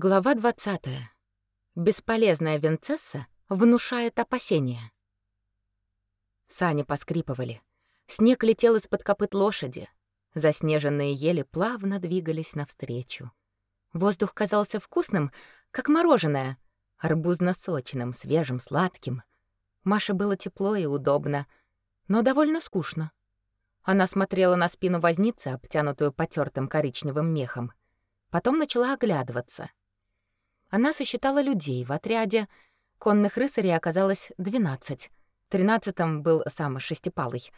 Глава 20. Бесполезная Винцесса внушает опасения. Сани поскрипывали. Снег летел из-под копыт лошади. Заснеженные ели плавно двигались навстречу. Воздух казался вкусным, как мороженое, арбузно-сочным, свежим, сладким. Маше было тепло и удобно, но довольно скучно. Она смотрела на спину возницы, обтянутую потертым коричневым мехом. Потом начала оглядываться — она сосчитала людей в отряде. Конных рыцарей оказалось 12. Тринадцатым был сам Шестипалый.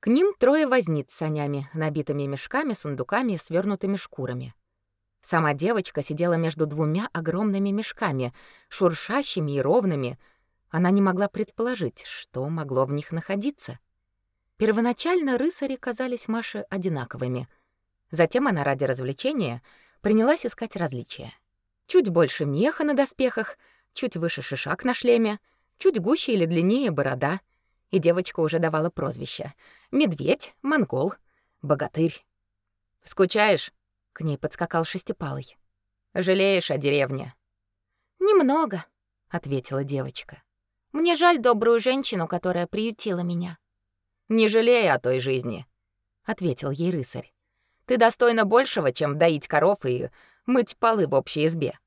К ним трое возниц с санями, набитыми мешками, сундуками, свернутыми шкурами. Сама девочка сидела между двумя огромными мешками, шуршащими и ровными. Она не могла предположить, что могло в них находиться. Первоначально рыцари казались Маше одинаковыми. Затем она ради развлечения принялась искать различия. Чуть больше меха на доспехах, чуть выше шишак на шлеме, чуть гуще или длиннее борода. И девочка уже давала прозвища: Медведь, монгол, богатырь. «Скучаешь?» — к ней подскакал Шестипалый. «Жалеешь о деревне?» «Немного», — ответила девочка. «Мне жаль добрую женщину, которая приютила меня». «Не жалей о той жизни», — ответил ей рыцарь. «Ты достойна большего, чем доить коров и мыть полы в общей избе.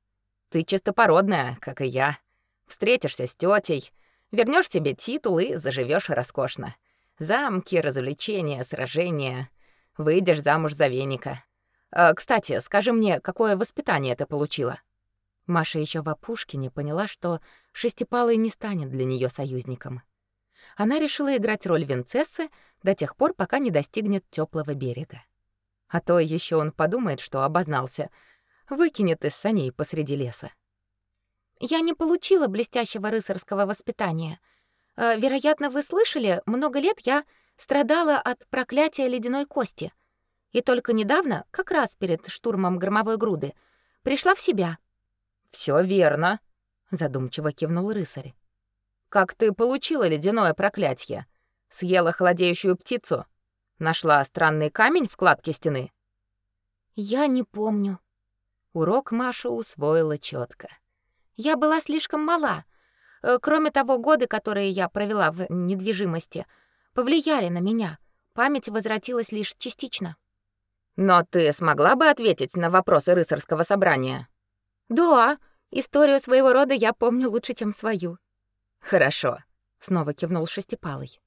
Ты чистопородная, как и я. Встретишься с тетей, вернешь себе титул и заживешь роскошно. Замки, развлечения, сражения. Выйдешь замуж за веника. А, кстати, скажи мне, какое воспитание ты получила? Маша еще в опушке поняла, что Шестипалый не станет для нее союзником. Она решила играть роль Винцессы до тех пор, пока не достигнет теплого берега. А то еще он подумает, что обознался — выкинет из саней посреди леса. Я не получила блестящего рыцарского воспитания. Э, вероятно, вы слышали, много лет я страдала от проклятия ледяной кости. И только недавно, как раз перед штурмом громовой груды, пришла в себя. Все верно, задумчиво кивнул рыцарь. Как ты получила ледяное проклятие? Съела холодеющую птицу? Нашла странный камень в кладке стены? Я не помню, Урок Маша усвоила четко. Я была слишком мала. Э, кроме того, годы, которые я провела в недвижимости, повлияли на меня. Память возвратилась лишь частично. Но ты смогла бы ответить на вопросы рыцарского собрания? Да, историю своего рода я помню лучше, чем свою. Хорошо, снова кивнул Шестипалый.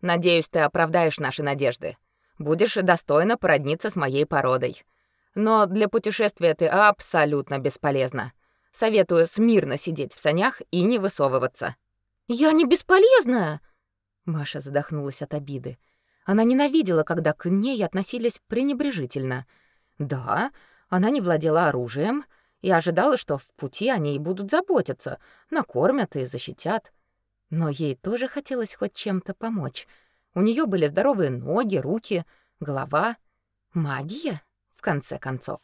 Надеюсь, ты оправдаешь наши надежды. Будешь достойно породниться с моей породой. Но для путешествия ты абсолютно бесполезна. Советую смирно сидеть в санях и не высовываться. Я не бесполезная. Маша задохнулась от обиды. Она ненавидела, когда к ней относились пренебрежительно. Да, она не владела оружием и ожидала, что в пути о ней будут заботиться, накормят и защитят. Но ей тоже хотелось хоть чем-то помочь. У нее были здоровые ноги, руки, голова, магия в конце концов.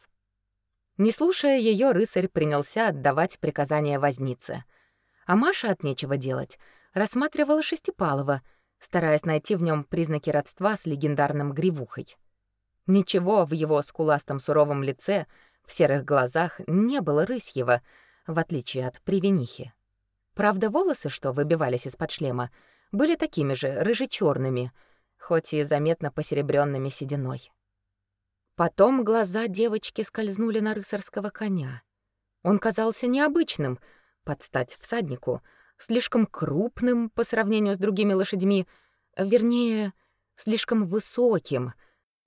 Не слушая ее, рыцарь принялся отдавать приказания вознице. А Маша от нечего делать рассматривала Шестипалова, стараясь найти в нем признаки родства с легендарным Гривухой. Ничего в его скуластом суровом лице, в серых глазах не было рысьего, в отличие от привинихи. Правда, волосы, что выбивались из-под шлема, были такими же рыже черными хоть и заметно посеребрёнными сединой. Потом глаза девочки скользнули на рыцарского коня. Он казался необычным, под стать всаднику, слишком крупным по сравнению с другими лошадьми, вернее, слишком высоким.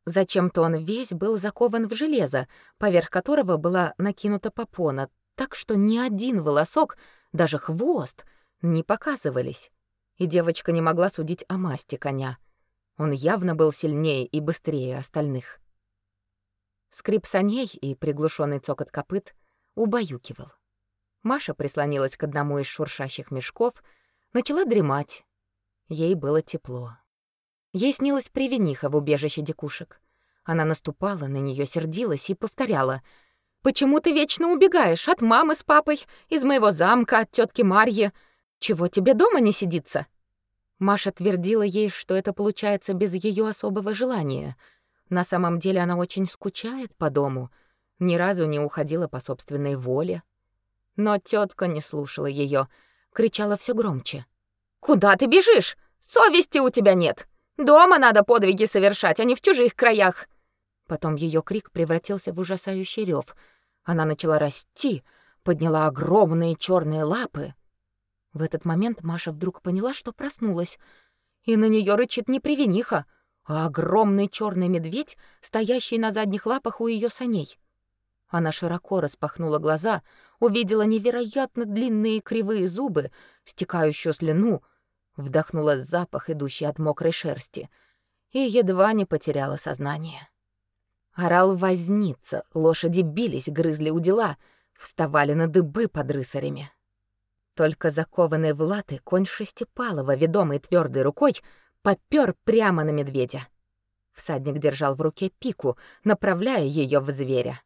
Зачем-то он весь был закован в железо, поверх которого была накинута попона, так что ни один волосок, даже хвост, не показывались. И девочка не могла судить о масти коня. Он явно был сильнее и быстрее остальных. Скрип саней и приглушенный цокот копыт убаюкивал. Маша прислонилась к одному из шуршащих мешков, начала дремать. Ей было тепло. Ей снилась привениха в убежище дикушек. Она наступала на нее, сердилась и повторяла: "Почему ты вечно убегаешь от мамы с папой, из моего замка, от тетки Марьи? Чего тебе дома не сидится?" Маша твердила ей, что это получается без ее особого желания — на самом деле она очень скучает по дому, ни разу не уходила по собственной воле. Но тетка не слушала ее, кричала все громче. «Куда ты бежишь? Совести у тебя нет! Дома надо подвиги совершать, а не в чужих краях!» Потом ее крик превратился в ужасающий рев. Она начала расти, подняла огромные черные лапы. В этот момент Маша вдруг поняла, что проснулась, и на нее рычит не привениха, а огромный черный медведь, стоящий на задних лапах у ее саней. Она широко распахнула глаза, увидела невероятно длинные кривые зубы, стекающую слюну, вдохнула запах, идущий от мокрой шерсти, и едва не потеряла сознание. Орал возница, лошади бились, грызли у дела, вставали на дыбы под рысарями. Только закованный в латы конь Шестипалова, ведомый твердой рукой, попёр прямо на медведя. Всадник держал в руке пику, направляя ее в зверя.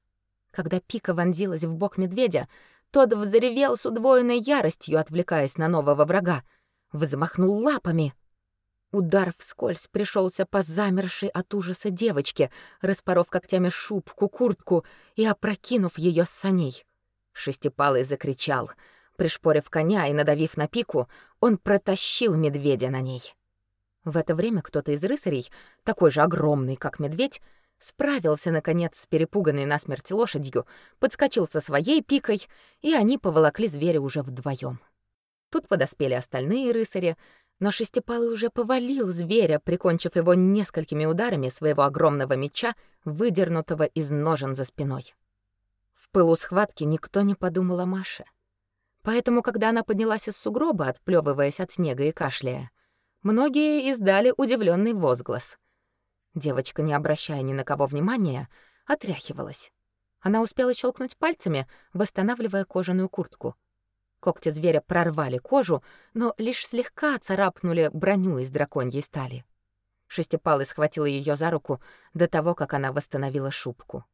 Когда пика вонзилась в бок медведя, тот взревел с удвоенной яростью, отвлекаясь на нового врага, взмахнул лапами. Удар вскользь пришелся по замершей от ужаса девочке, распоров когтями шубку, куртку и опрокинув ее с саней. Шестипалый закричал. Пришпорив коня и надавив на пику, он протащил медведя на ней. В это время кто-то из рыцарей, такой же огромный, как медведь, справился наконец с перепуганной насмерть лошадью, подскочил со своей пикой, и они поволокли зверя уже вдвоем. Тут подоспели остальные рыцари, но шестипалый уже повалил зверя, прикончив его несколькими ударами своего огромного меча, выдернутого из ножен за спиной. В пылу схватки никто не подумал о Маше. Поэтому, когда она поднялась из сугроба, отплёвываясь от снега и кашляя, многие издали удивленный возглас. Девочка, не обращая ни на кого внимания, отряхивалась. Она успела щелкнуть пальцами, восстанавливая кожаную куртку. Когти зверя прорвали кожу, но лишь слегка царапнули броню из драконьей стали. Шестипалый схватил ее за руку до того, как она восстановила шубку.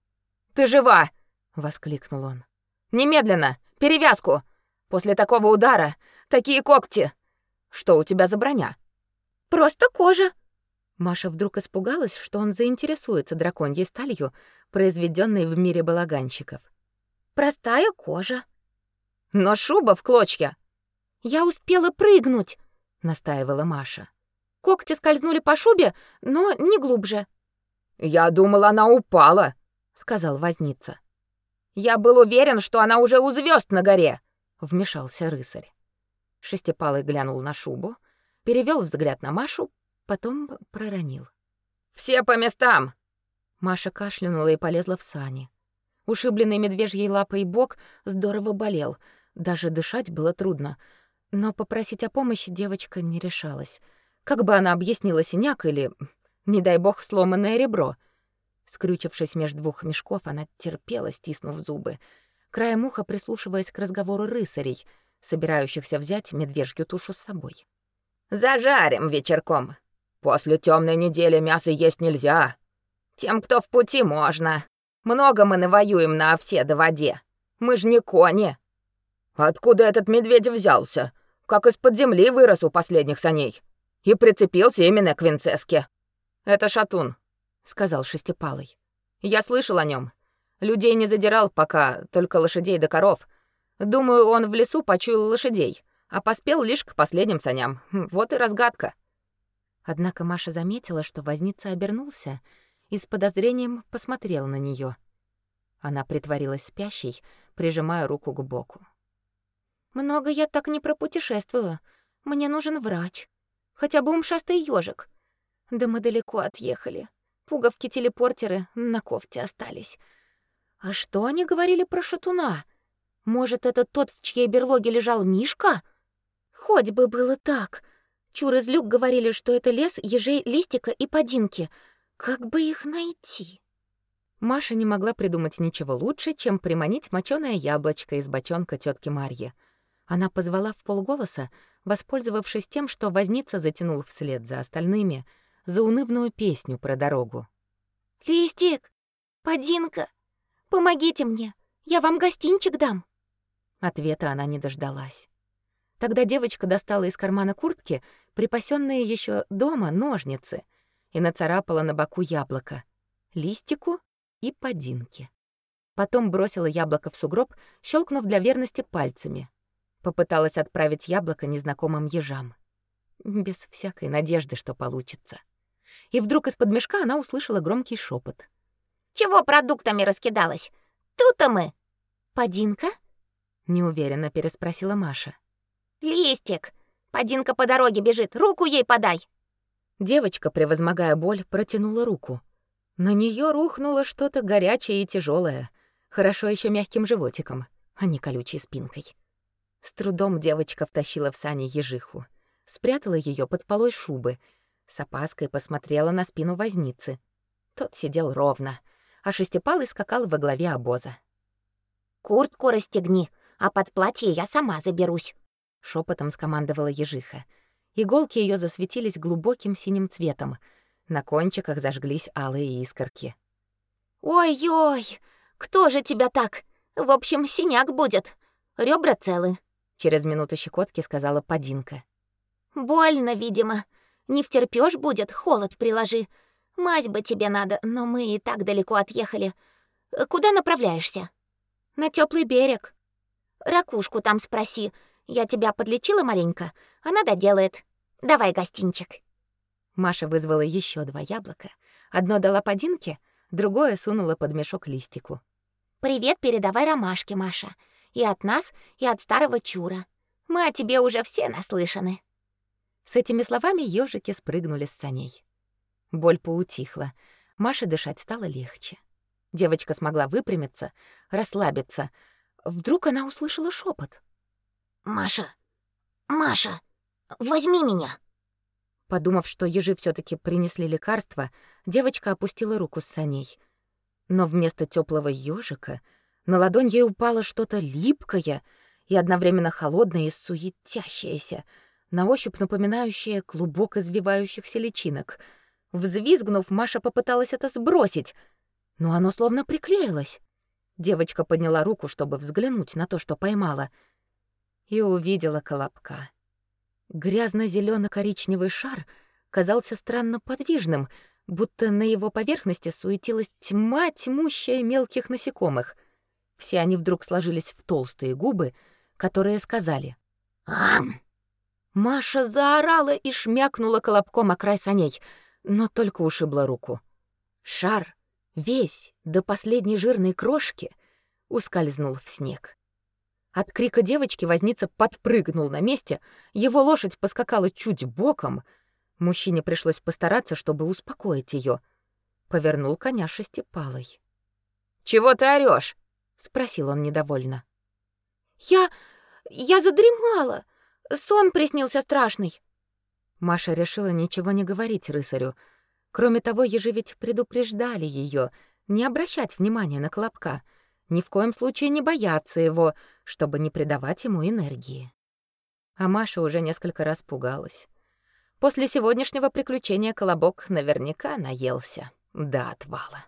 «Ты жива!» — воскликнул он. «Немедленно! Перевязку! После такого удара такие когти! Что у тебя за броня?» «Просто кожа!» Маша вдруг испугалась, что он заинтересуется драконьей сталью, произведенной в мире балаганщиков. «Простая кожа», но шуба в клочья. Я успела прыгнуть, настаивала Маша. Когти скользнули по шубе, но не глубже. Я думала, она упала, сказал возница. Я был уверен, что она уже у звезд на горе, вмешался рыцарь. Шестипалый глянул на шубу, перевел взгляд на Машу, потом проронил: "Все по местам". Маша кашлянула и полезла в сани. Ушибленный медвежьей лапой бок здорово болел, даже дышать было трудно, но попросить о помощи девочка не решалась. Как бы она объяснила синяк или, не дай бог, сломанное ребро? Скрючившись между двух мешков, она терпела, стиснув зубы, краем уха прислушиваясь к разговору рысарей, собирающихся взять медвежью тушу с собой. «Зажарим вечерком. После темной недели мясо есть нельзя. Тем, кто в пути, можно. Много мы навоюем на овсе да воде. Мы ж не кони». Откуда этот медведь взялся? Как из-под земли вырос у последних саней. И прицепился именно к Винцеске. Это шатун, сказал Шестипалый. Я слышал о нем. Людей не задирал пока, только лошадей да коров. Думаю, он в лесу почуял лошадей, а поспел лишь к последним саням. Хм, вот и разгадка. Однако Маша заметила, что возница обернулся и с подозрением посмотрел на нее. Она притворилась спящей, прижимая руку к боку. Много я так не пропутешествовала. Мне нужен врач. Хотя бы умшастый ежик. Да мы далеко отъехали. Пуговки-телепортеры на кофте остались. А что они говорили про шатуна? Может, это тот, в чьей берлоге лежал Мишка? Хоть бы было так. Чур из люк говорили, что это лес ежей листика и подинки. Как бы их найти? Маша не могла придумать ничего лучше, чем приманить мочёное яблочко из бочонка тётки Марьи. Она позвала в полголоса, воспользовавшись тем, что возница затянул вслед за остальными заунывную песню про дорогу. «Листик! Подинка! Помогите мне! Я вам гостинчик дам!» Ответа она не дождалась. Тогда девочка достала из кармана куртки припасенные еще дома ножницы и нацарапала на боку яблоко, листику и подинке. потом бросила яблоко в сугроб, щелкнув для верности пальцами. Попыталась отправить яблоко незнакомым ежам. Без всякой надежды, что получится. И вдруг из-под мешка она услышала громкий шепот. «Чего продуктами раскидалась? Тут-то мы!» «Подинка?» — неуверенно переспросила Маша. «Листик! Подинка по дороге бежит, руку ей подай!» Девочка, превозмогая боль, протянула руку. На нее рухнуло что-то горячее и тяжелое, хорошо еще мягким животиком, а не колючей спинкой. С трудом девочка втащила в сани ежиху, спрятала ее под полой шубы, с опаской посмотрела на спину возницы. Тот сидел ровно, а шестипалый скакал во главе обоза. «Куртку расстегни, а под платье я сама заберусь», — шепотом скомандовала ежиха. Иголки ее засветились глубоким синим цветом, на кончиках зажглись алые искорки. «Ой-ой, кто же тебя так? В общем, синяк будет. Ребра целы», — через минуту щекотки сказала Подинка. «Больно, видимо. Не втерпёшь будет, холод приложи. Мазь бы тебе надо, но мы и так далеко отъехали. Куда направляешься?» «На теплый берег». «Ракушку там спроси. Я тебя подлечила маленько. Она доделает. Давай гостинчик». Маша вызвала еще два яблока. Одно дала Подинке, другое сунула под мешок листику. «Привет передавай Ромашке, Маша. И от нас, и от старого Чура. Мы о тебе уже все наслышаны». С этими словами ежики спрыгнули с саней. Боль поутихла. Маше дышать стало легче. Девочка смогла выпрямиться, расслабиться. Вдруг она услышала шепот. «Маша! Маша! Возьми меня!» Подумав, что ежи все таки принесли лекарство, девочка опустила руку с саней. Но вместо теплого ежика на ладонь ей упало что-то липкое и одновременно холодное и суетящееся, на ощупь напоминающее клубок извивающихся личинок. Взвизгнув, Маша попыталась это сбросить, но оно словно приклеилось. Девочка подняла руку, чтобы взглянуть на то, что поймала, и увидела колобка. грязно зелено коричневый шар казался странно подвижным, будто на его поверхности суетилась тьма тьмущая мелких насекомых. Все они вдруг сложились в толстые губы, которые сказали «Ам!». Маша заорала и шмякнула колобком о край саней, но только ушибла руку. Шар, весь до последней жирной крошки, ускользнул в снег. От крика девочки возница подпрыгнул на месте, его лошадь поскакала чуть боком. Мужчине пришлось постараться, чтобы успокоить ее. Повернул коня шестипалой. «Чего ты орёшь?» — спросил он недовольно. «Я... я задремала. Сон приснился страшный». Маша решила ничего не говорить рысарю. Кроме того, ежи ведь предупреждали ее не обращать внимания на Колобка — ни в коем случае не бояться его, чтобы не придавать ему энергии. А Маша уже несколько раз пугалась. После сегодняшнего приключения Колобок наверняка наелся до отвала.